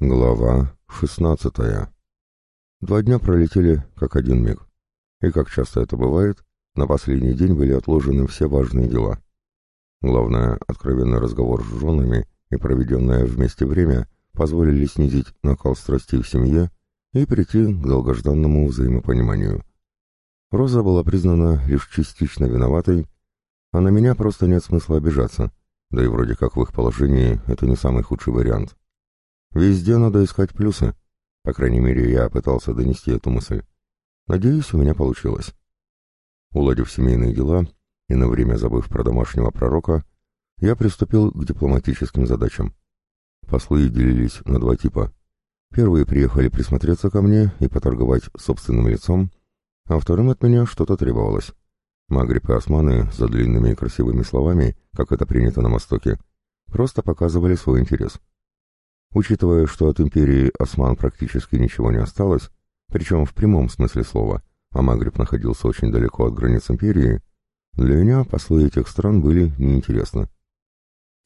Глава шестнадцатая. Два дня пролетели как один миг. И как часто это бывает, на последний день были отложены все важные дела. Главное, откровенный разговор с женами и проведенное вместе время позволили снизить накал страстей в семье и прийти к долгожданному взаимопониманию. Роза была признана лишь частично виноватой, а на меня просто нет смысла обижаться, да и вроде как в их положении это не самый худший вариант. Везде надо искать плюсы. По крайней мере, я пытался донести эту мысль. Надеюсь, у меня получилось. Уладив семейные дела и на время забыв про домашнего пророка, я приступил к дипломатическим задачам. Послы делились на два типа. Первые приехали присмотреться ко мне и поторговать собственным лицом, а вторым от меня что-то требовалось. Магриб и османы за длинными и красивыми словами, как это принято на Востоке, просто показывали свой интерес. Учитывая, что от империи осман практически ничего не осталось, причем в прямом смысле слова, а Магриб находился очень далеко от границ империи, для меня послы этих стран были неинтересны.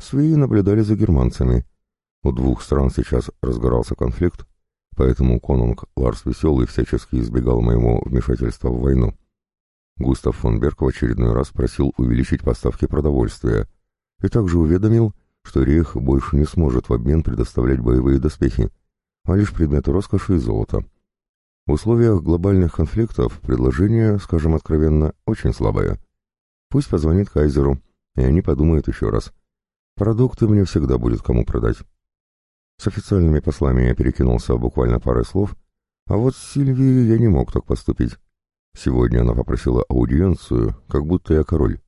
Свеи наблюдали за германцами. У двух стран сейчас разгорался конфликт, поэтому конунг Ларс Веселый всячески избегал моего вмешательства в войну. Густав фон Берг в очередной раз просил увеличить поставки продовольствия и также уведомил, что Рейх больше не сможет в обмен предоставлять боевые доспехи, а лишь предметы роскоши и золота. В условиях глобальных конфликтов предложение, скажем откровенно, очень слабое. Пусть позвонит Кайзеру, и они подумают еще раз. Продукты мне всегда будет кому продать. С официальными послами я перекинулся буквально парой слов, а вот с Сильвией я не мог так поступить. Сегодня она попросила аудиенцию, как будто я король.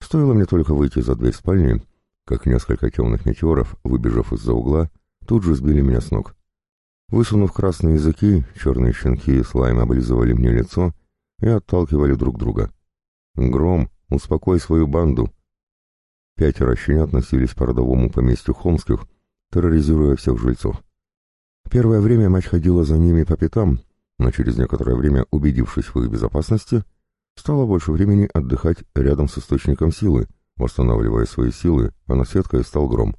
Стоило мне только выйти за дверь спальни, как несколько темных метеоров, выбежав из-за угла, тут же сбили меня с ног. Высунув красные языки, черные щенки слайм облизывали мне лицо и отталкивали друг друга. «Гром, успокой свою банду!» Пятеро щенят носились по родовому поместью Холмских, терроризируя всех жильцов. Первое время мать ходила за ними по пятам, но через некоторое время, убедившись в их безопасности, стала больше времени отдыхать рядом с источником силы, Восстанавливая свои силы, а наседкой стал гром.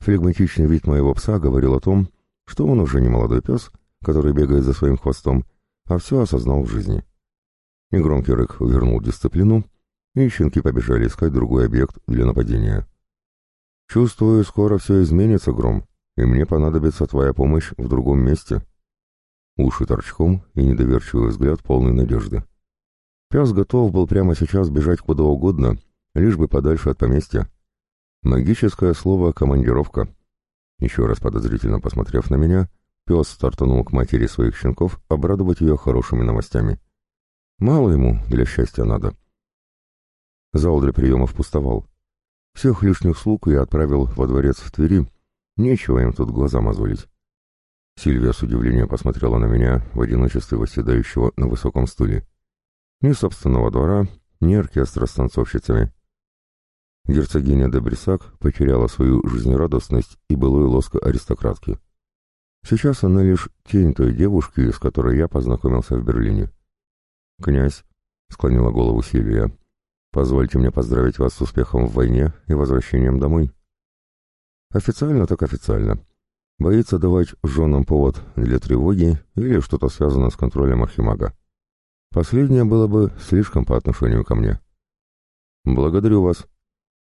Флегматичный вид моего пса говорил о том, что он уже не молодой пес, который бегает за своим хвостом, а все осознал в жизни. Негромкий рык вернул дисциплину, и щенки побежали искать другой объект для нападения. «Чувствую, скоро все изменится, Гром, и мне понадобится твоя помощь в другом месте». Уши торчком и недоверчивый взгляд полной надежды. Пес готов был прямо сейчас бежать куда угодно, лишь бы подальше от поместья. Магическое слово «командировка». Еще раз подозрительно посмотрев на меня, пес стартанул к матери своих щенков обрадовать ее хорошими новостями. Мало ему для счастья надо. Зал для приемов пустовал. Всех лишних слуг я отправил во дворец в Твери. Нечего им тут глаза мозолить. Сильвия с удивлением посмотрела на меня в одиночестве восседающего на высоком стуле. Ни собственного двора, ни оркестра с танцовщицами. Герцогиня де Брисак потеряла свою жизнерадостность и былой лоск аристократки. Сейчас она лишь тень той девушки, с которой я познакомился в Берлине. «Князь», — склонила голову Сильвия, — «позвольте мне поздравить вас с успехом в войне и возвращением домой». Официально так официально. Боится давать женам повод для тревоги или что-то связано с контролем Архимага. Последнее было бы слишком по отношению ко мне. «Благодарю вас»,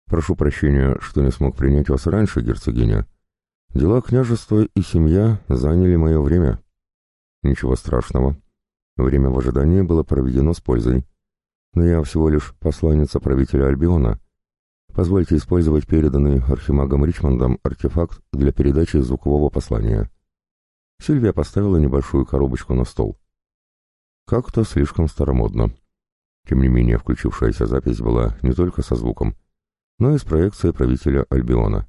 Прошу прощения, что не смог принять вас раньше, герцогиня. Дела княжества и семья заняли мое время. Ничего страшного. Время в ожидании было проведено с пользой. Но я всего лишь посланница правителя Альбиона. Позвольте использовать переданный архимагом Ричмондом артефакт для передачи звукового послания. Сильвия поставила небольшую коробочку на стол. Как-то слишком старомодно. Тем не менее, включившаяся запись была не только со звуком, но и с проекцией правителя Альбиона.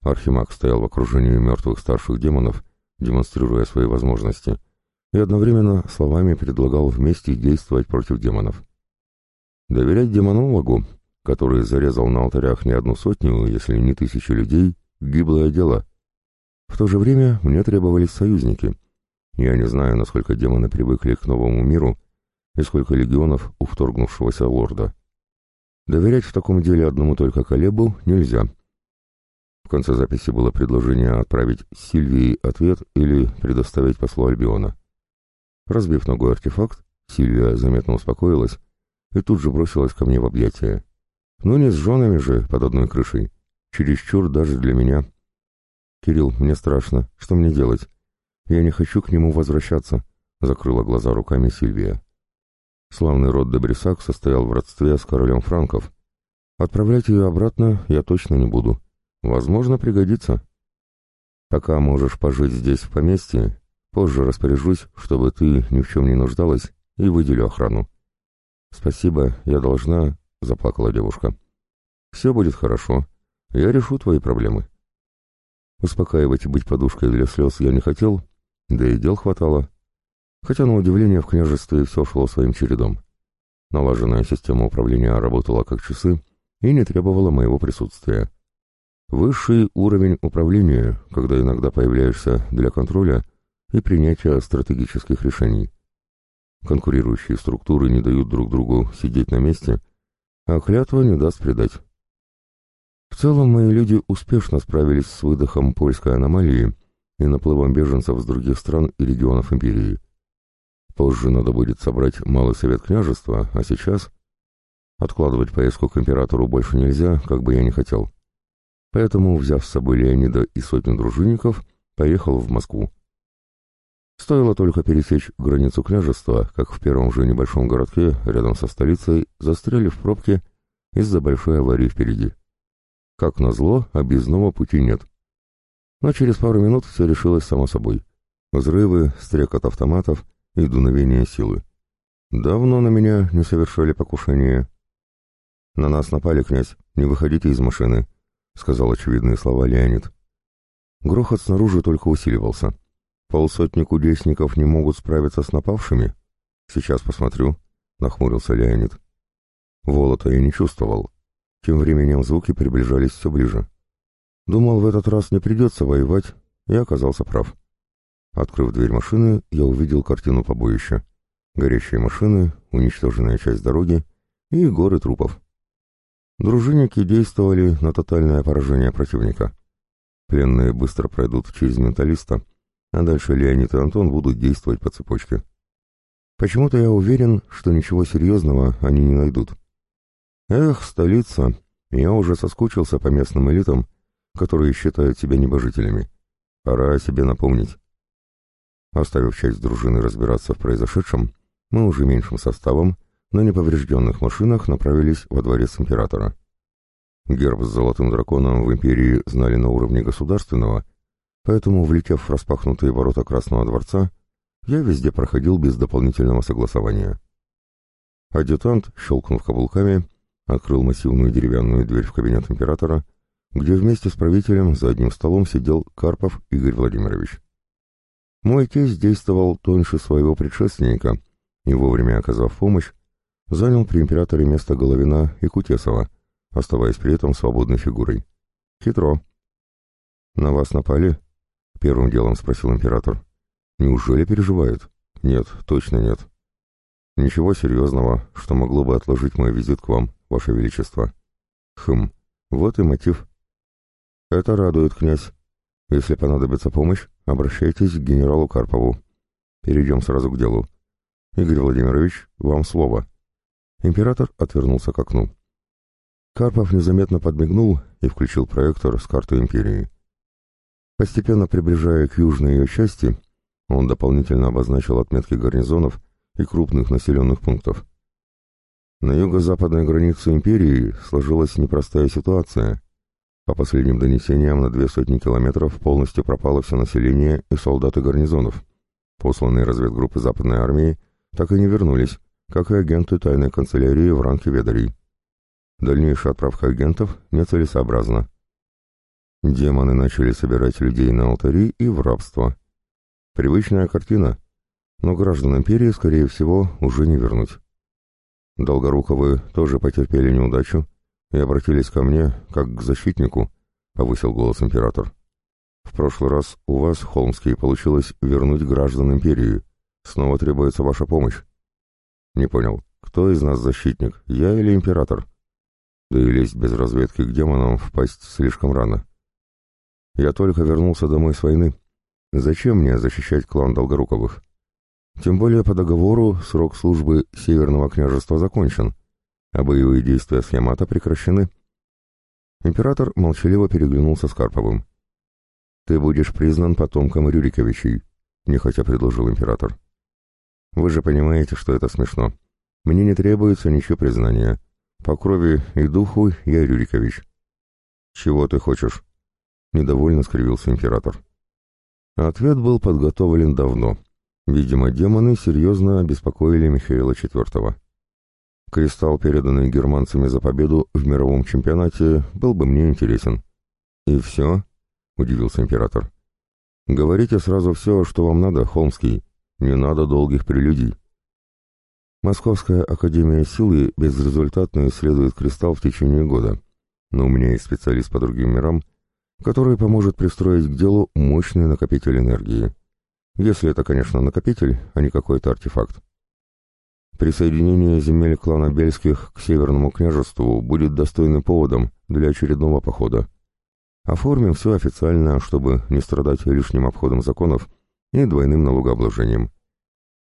Архимаг стоял в окружении мертвых старших демонов, демонстрируя свои возможности, и одновременно словами предлагал вместе действовать против демонов. Доверять демонологу, который зарезал на алтарях не одну сотню, если не тысячи людей, гиблое дело. В то же время мне требовались союзники. Я не знаю, насколько демоны привыкли к новому миру и сколько легионов у вторгнувшегося лорда. Доверять в таком деле одному только Колебу нельзя. В конце записи было предложение отправить Сильвии ответ или предоставить послу Альбиона. Разбив ногой артефакт, Сильвия заметно успокоилась и тут же бросилась ко мне в объятия. Ну не с женами же под одной крышей. Чересчур даже для меня. «Кирилл, мне страшно. Что мне делать? Я не хочу к нему возвращаться», — закрыла глаза руками Сильвия. Славный род Дебрисак состоял в родстве с королем франков. Отправлять ее обратно я точно не буду. Возможно, пригодится. Пока можешь пожить здесь в поместье, позже распоряжусь, чтобы ты ни в чем не нуждалась, и выделю охрану. Спасибо, я должна, — заплакала девушка. Все будет хорошо. Я решу твои проблемы. Успокаивать и быть подушкой для слез я не хотел, да и дел хватало. Хотя, на удивление, в княжестве все шло своим чередом. Налаженная система управления работала как часы и не требовала моего присутствия. Высший уровень управления, когда иногда появляешься для контроля и принятия стратегических решений. Конкурирующие структуры не дают друг другу сидеть на месте, а клятва не даст предать. В целом мои люди успешно справились с выдохом польской аномалии и наплывом беженцев с других стран и регионов империи. Позже надо будет собрать малый совет княжества, а сейчас... Откладывать поездку к императору больше нельзя, как бы я ни хотел. Поэтому, взяв с собой Леонида и сотню дружинников, поехал в Москву. Стоило только пересечь границу княжества, как в первом же небольшом городке, рядом со столицей, застряли в пробке из-за большой аварии впереди. Как назло, объездного пути нет. Но через пару минут все решилось само собой. Взрывы, стрекот автоматов и дуновение силы. Давно на меня не совершали покушение. «На нас напали, князь, не выходите из машины», — сказал очевидные слова Леонид. Грохот снаружи только усиливался. Полсотни кудесников не могут справиться с напавшими? Сейчас посмотрю, — нахмурился Леонид. Волота я не чувствовал, тем временем звуки приближались все ближе. Думал, в этот раз не придется воевать, и оказался прав. Открыв дверь машины, я увидел картину побоища. Горящие машины, уничтоженная часть дороги и горы трупов. Дружинники действовали на тотальное поражение противника. Пленные быстро пройдут через менталиста, а дальше Леонид и Антон будут действовать по цепочке. Почему-то я уверен, что ничего серьезного они не найдут. Эх, столица, я уже соскучился по местным элитам, которые считают себя небожителями. Пора о себе напомнить. Оставив часть дружины разбираться в произошедшем, мы уже меньшим составом на неповрежденных машинах направились во дворец императора. Герб с золотым драконом в империи знали на уровне государственного, поэтому, влетев в распахнутые ворота Красного дворца, я везде проходил без дополнительного согласования. Адъютант, щелкнув каблуками, открыл массивную деревянную дверь в кабинет императора, где вместе с правителем за одним столом сидел Карпов Игорь Владимирович. Мой тесть действовал тоньше своего предшественника и, вовремя оказав помощь, занял при императоре место Головина и Кутесова, оставаясь при этом свободной фигурой. Хитро. «На вас напали?» — первым делом спросил император. «Неужели переживает?» «Нет, точно нет. Ничего серьезного, что могло бы отложить мой визит к вам. Ваше Величество. Хм, вот и мотив. Это радует, князь. Если понадобится помощь, обращайтесь к генералу Карпову. Перейдем сразу к делу. Игорь Владимирович, вам слово. Император отвернулся к окну. Карпов незаметно подмигнул и включил проектор с карты империи. Постепенно приближая к южной ее части, он дополнительно обозначил отметки гарнизонов и крупных населенных пунктов. На юго-западной границе империи сложилась непростая ситуация. По последним донесениям, на две сотни километров полностью пропало все население и солдаты гарнизонов. Посланные разведгруппы Западной армии так и не вернулись, как и агенты тайной канцелярии в ранке ведарей. Дальнейшая отправка агентов нецелесообразна. Демоны начали собирать людей на алтари и в рабство. Привычная картина, но граждан империи, скорее всего, уже не вернуть. Долгоруковы тоже потерпели неудачу и обратились ко мне, как к защитнику, — повысил голос император. В прошлый раз у вас, Холмский, получилось вернуть граждан империи. Снова требуется ваша помощь. Не понял, кто из нас защитник, я или император? Да и лезть без разведки к демонам впасть слишком рано. Я только вернулся домой с войны. Зачем мне защищать клан Долгоруковых? Тем более по договору срок службы Северного княжества закончен, а боевые действия с Ямато прекращены. Император молчаливо переглянулся с Карповым. «Ты будешь признан потомком Рюриковичей», — нехотя предложил император. «Вы же понимаете, что это смешно. Мне не требуется ничего признания. По крови и духу я Рюрикович». «Чего ты хочешь?» — недовольно скривился император. Ответ был подготовлен давно. Видимо, демоны серьезно обеспокоили Михаила IV. Кристалл, переданный германцами за победу в мировом чемпионате, был бы мне интересен. «И все?» — удивился император. «Говорите сразу все, что вам надо, Холмский. Не надо долгих прелюдий». Московская академия силы безрезультатно исследует кристалл в течение года, но у меня есть специалист по другим мирам, который поможет пристроить к делу мощный накопитель энергии. Если это, конечно, накопитель, а не какой-то артефакт. Присоединение земель клана Бельских к Северному княжеству будет достойным поводом для очередного похода. Оформим все официально, чтобы не страдать лишним обходом законов и двойным налогообложением.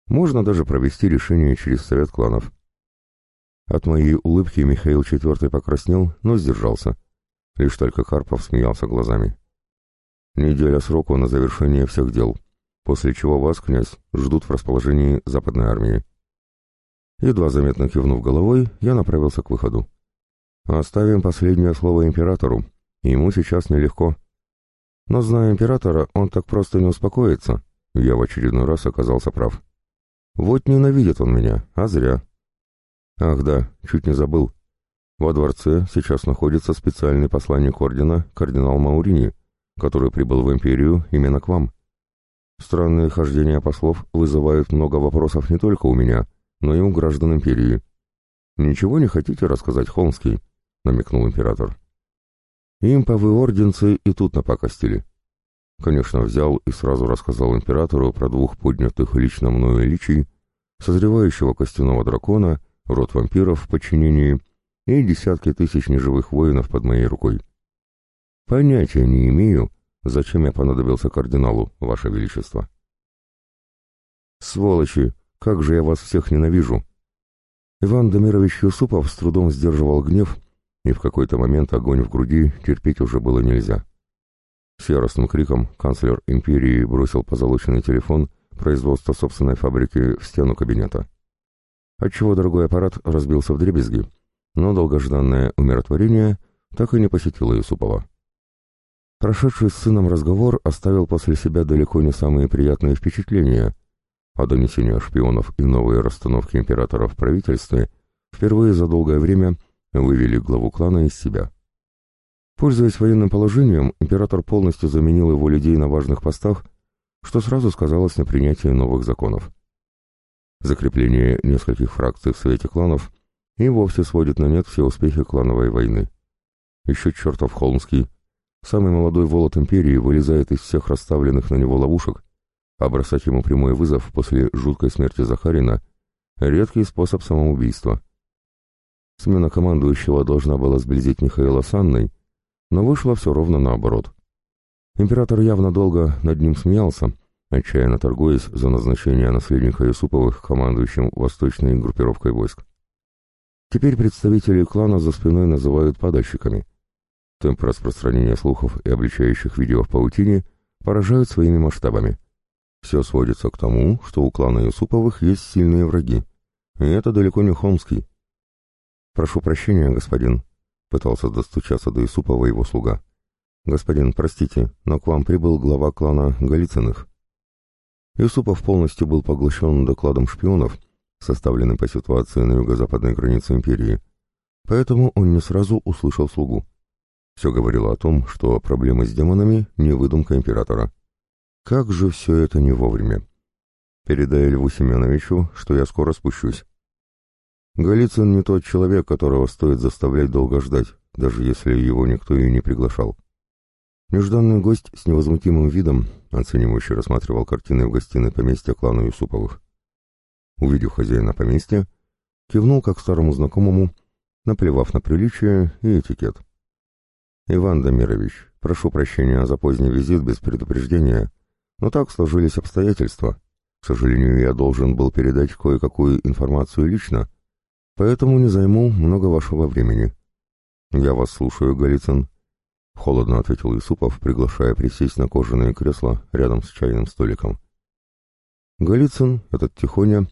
Можно даже провести решение через совет кланов. От моей улыбки Михаил IV покраснел, но сдержался. Лишь только Карпов смеялся глазами. Неделя сроку на завершение всех дел — после чего вас, князь, ждут в расположении западной армии. Едва заметно кивнув головой, я направился к выходу. Оставим последнее слово императору, ему сейчас нелегко. Но, зная императора, он так просто не успокоится. Я в очередной раз оказался прав. Вот ненавидит он меня, а зря. Ах да, чуть не забыл. Во дворце сейчас находится специальный посланник ордена, кардинал Маурини, который прибыл в империю именно к вам. Странные хождения послов вызывают много вопросов не только у меня, но и у граждан империи. «Ничего не хотите рассказать, Холмский?» — намекнул император. Имповы орденцы и тут напакостили. Конечно, взял и сразу рассказал императору про двух поднятых лично мною личий, созревающего костяного дракона, род вампиров в подчинении и десятки тысяч неживых воинов под моей рукой. Понятия не имею, Зачем я понадобился кардиналу, Ваше Величество? Сволочи! Как же я вас всех ненавижу! Иван Дамирович Юсупов с трудом сдерживал гнев, и в какой-то момент огонь в груди терпеть уже было нельзя. С яростным криком канцлер империи бросил позолоченный телефон производства собственной фабрики в стену кабинета. Отчего дорогой аппарат разбился в дребезги, но долгожданное умиротворение так и не посетило Юсупова. Прошедший с сыном разговор оставил после себя далеко не самые приятные впечатления, а донесения шпионов и новые расстановки императора в правительстве впервые за долгое время вывели главу клана из себя. Пользуясь военным положением, император полностью заменил его людей на важных постах, что сразу сказалось на принятии новых законов. Закрепление нескольких фракций в Совете кланов и вовсе сводит на нет все успехи клановой войны. Еще чертов Холмский – Самый молодой волод империи вылезает из всех расставленных на него ловушек, а бросать ему прямой вызов после жуткой смерти Захарина — редкий способ самоубийства. Смена командующего должна была сблизить Михаила с Анной, но вышло все ровно наоборот. Император явно долго над ним смеялся, отчаянно торгуясь за назначение наследника Юсуповых командующим восточной группировкой войск. Теперь представители клана за спиной называют падальщиками — Темп распространения слухов и обличающих видео в паутине поражают своими масштабами. Все сводится к тому, что у клана Юсуповых есть сильные враги. И это далеко не Холмский. «Прошу прощения, господин», — пытался достучаться до Юсупова его слуга. «Господин, простите, но к вам прибыл глава клана Голицыных». Юсупов полностью был поглощен докладом шпионов, составленным по ситуации на юго-западной границе империи, поэтому он не сразу услышал слугу. Все говорило о том, что проблемы с демонами — не выдумка императора. Как же все это не вовремя. Передай Льву Семеновичу, что я скоро спущусь. Голицын не тот человек, которого стоит заставлять долго ждать, даже если его никто и не приглашал. Нежданный гость с невозмутимым видом, оценивающе рассматривал картины в гостиной поместья клана Юсуповых. Увидев хозяина поместья, кивнул как старому знакомому, наплевав на приличие и этикет. «Иван Дамирович, прошу прощения за поздний визит без предупреждения, но так сложились обстоятельства. К сожалению, я должен был передать кое-какую информацию лично, поэтому не займу много вашего времени». «Я вас слушаю, Голицын», — холодно ответил Юсупов, приглашая присесть на кожаное кресло рядом с чайным столиком. Голицын, этот Тихоня,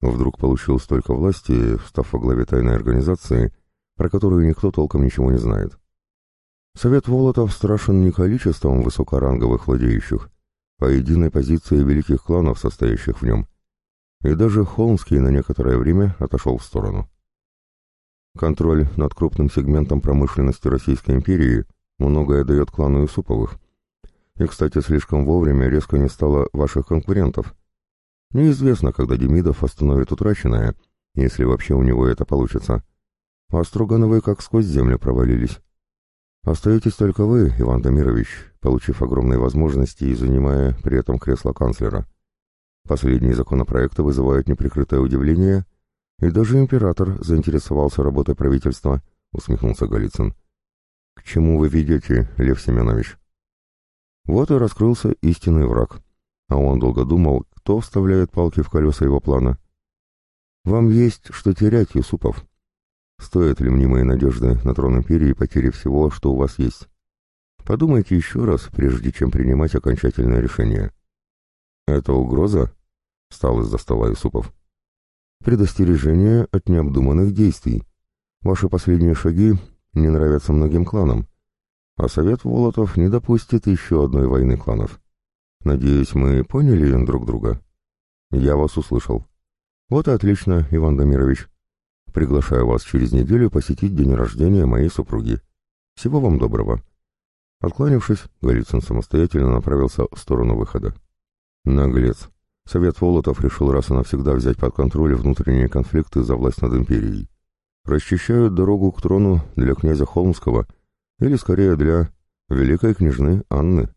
вдруг получил столько власти, став во главе тайной организации, про которую никто толком ничего не знает. Совет Волотов страшен не количеством высокоранговых владеющих, а единой позицией великих кланов, состоящих в нем. И даже Холмский на некоторое время отошел в сторону. Контроль над крупным сегментом промышленности Российской империи многое дает клану Юсуповых. И, кстати, слишком вовремя резко не стало ваших конкурентов. Неизвестно, когда Демидов остановит утраченное, если вообще у него это получится. А Строгановы как сквозь землю провалились. Остаетесь только вы, Иван Дамирович, получив огромные возможности и занимая при этом кресло канцлера. Последние законопроекты вызывают неприкрытое удивление — и даже император заинтересовался работой правительства, усмехнулся Голицын. К чему вы ведете, Лев Семенович? Вот и раскрылся истинный враг. А он долго думал, кто вставляет палки в колеса его плана. Вам есть что терять, Юсупов. Стоят ли мнимые надежды на трон империи потери всего, что у вас есть? Подумайте еще раз, прежде чем принимать окончательное решение. Это угроза? Встал из-за стола Юсупов. Предостережение от необдуманных действий. Ваши последние шаги не нравятся многим кланам, а Совет Волотов не допустит еще одной войны кланов. Надеюсь, мы поняли друг друга? Я вас услышал. Вот и отлично, Иван Дамирович. Приглашаю вас через неделю посетить день рождения моей супруги. Всего вам доброго. Откланившись, Голицын самостоятельно направился в сторону выхода. Наглец. Совет Волотов решил раз и навсегда взять под контроль внутренние конфликты за власть над империей. Расчищают дорогу к трону для князя Холмского, или скорее для великой княжны Анны.